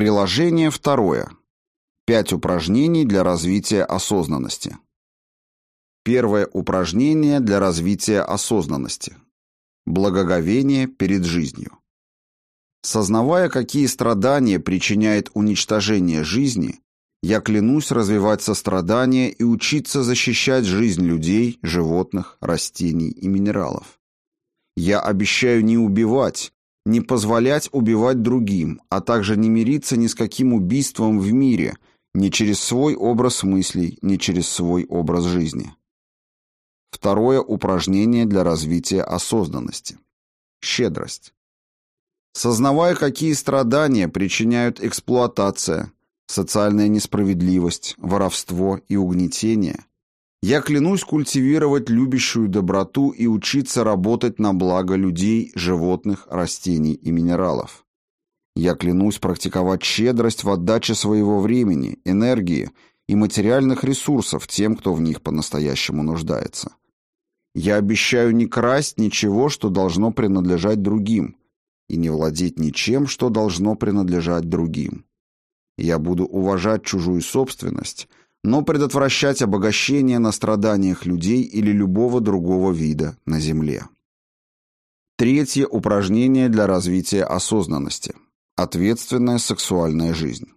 Приложение второе. Пять упражнений для развития осознанности. Первое упражнение для развития осознанности. Благоговение перед жизнью. Сознавая, какие страдания причиняет уничтожение жизни, я клянусь развивать сострадание и учиться защищать жизнь людей, животных, растений и минералов. Я обещаю не убивать, не позволять убивать другим, а также не мириться ни с каким убийством в мире, ни через свой образ мыслей, ни через свой образ жизни. Второе упражнение для развития осознанности. Щедрость. Сознавая, какие страдания причиняют эксплуатация, социальная несправедливость, воровство и угнетение, я клянусь культивировать любящую доброту и учиться работать на благо людей, животных, растений и минералов. Я клянусь практиковать щедрость в отдаче своего времени, энергии и материальных ресурсов тем, кто в них по-настоящему нуждается. Я обещаю не красть ничего, что должно принадлежать другим, и не владеть ничем, что должно принадлежать другим. Я буду уважать чужую собственность – но предотвращать обогащение на страданиях людей или любого другого вида на Земле. Третье упражнение для развития осознанности. Ответственная сексуальная жизнь.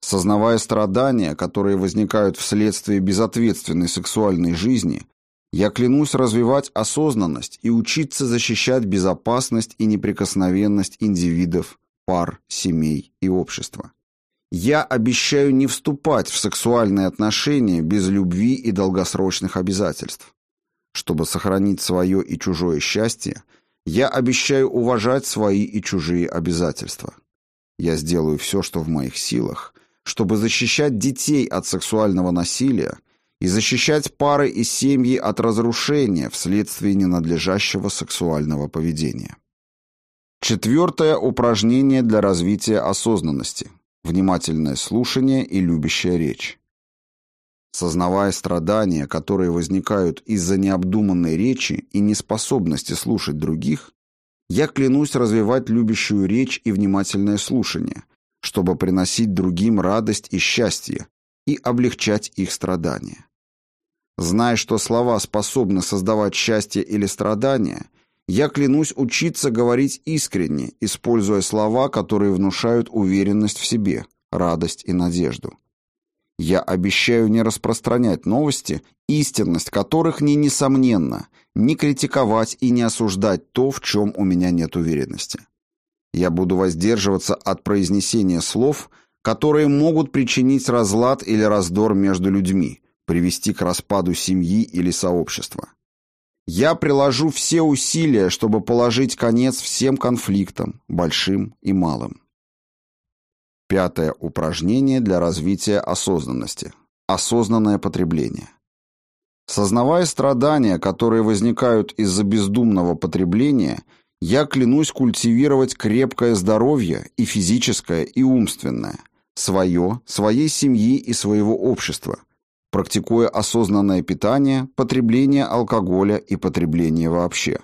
Сознавая страдания, которые возникают вследствие безответственной сексуальной жизни, я клянусь развивать осознанность и учиться защищать безопасность и неприкосновенность индивидов, пар, семей и общества. Я обещаю не вступать в сексуальные отношения без любви и долгосрочных обязательств. Чтобы сохранить свое и чужое счастье, я обещаю уважать свои и чужие обязательства. Я сделаю все, что в моих силах, чтобы защищать детей от сексуального насилия и защищать пары и семьи от разрушения вследствие ненадлежащего сексуального поведения. Четвертое упражнение для развития осознанности – внимательное слушание и любящая речь. Сознавая страдания, которые возникают из-за необдуманной речи и неспособности слушать других, я клянусь развивать любящую речь и внимательное слушание, чтобы приносить другим радость и счастье и облегчать их страдания. Зная, что слова способны создавать счастье или страдания – я клянусь учиться говорить искренне, используя слова, которые внушают уверенность в себе, радость и надежду. Я обещаю не распространять новости, истинность которых не несомненна, не критиковать и не осуждать то, в чем у меня нет уверенности. Я буду воздерживаться от произнесения слов, которые могут причинить разлад или раздор между людьми, привести к распаду семьи или сообщества. Я приложу все усилия, чтобы положить конец всем конфликтам, большим и малым. Пятое упражнение для развития осознанности. Осознанное потребление. Сознавая страдания, которые возникают из-за бездумного потребления, я клянусь культивировать крепкое здоровье и физическое, и умственное, свое, своей семьи и своего общества – практикуя осознанное питание, потребление алкоголя и потребление вообще.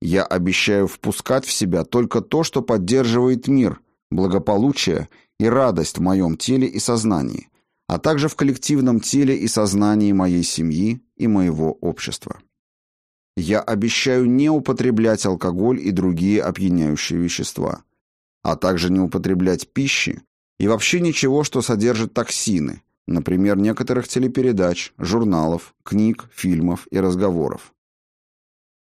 Я обещаю впускать в себя только то, что поддерживает мир, благополучие и радость в моем теле и сознании, а также в коллективном теле и сознании моей семьи и моего общества. Я обещаю не употреблять алкоголь и другие опьяняющие вещества, а также не употреблять пищи и вообще ничего, что содержит токсины, например, некоторых телепередач, журналов, книг, фильмов и разговоров.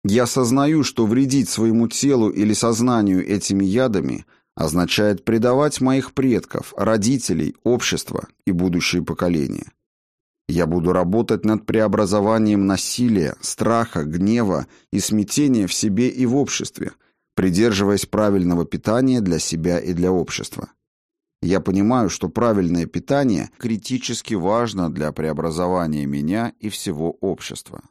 Я сознаю, что вредить своему телу или сознанию этими ядами означает предавать моих предков, родителей, общество и будущие поколения. Я буду работать над преобразованием насилия, страха, гнева и смятения в себе и в обществе, придерживаясь правильного питания для себя и для общества. Я понимаю, что правильное питание критически важно для преобразования меня и всего общества.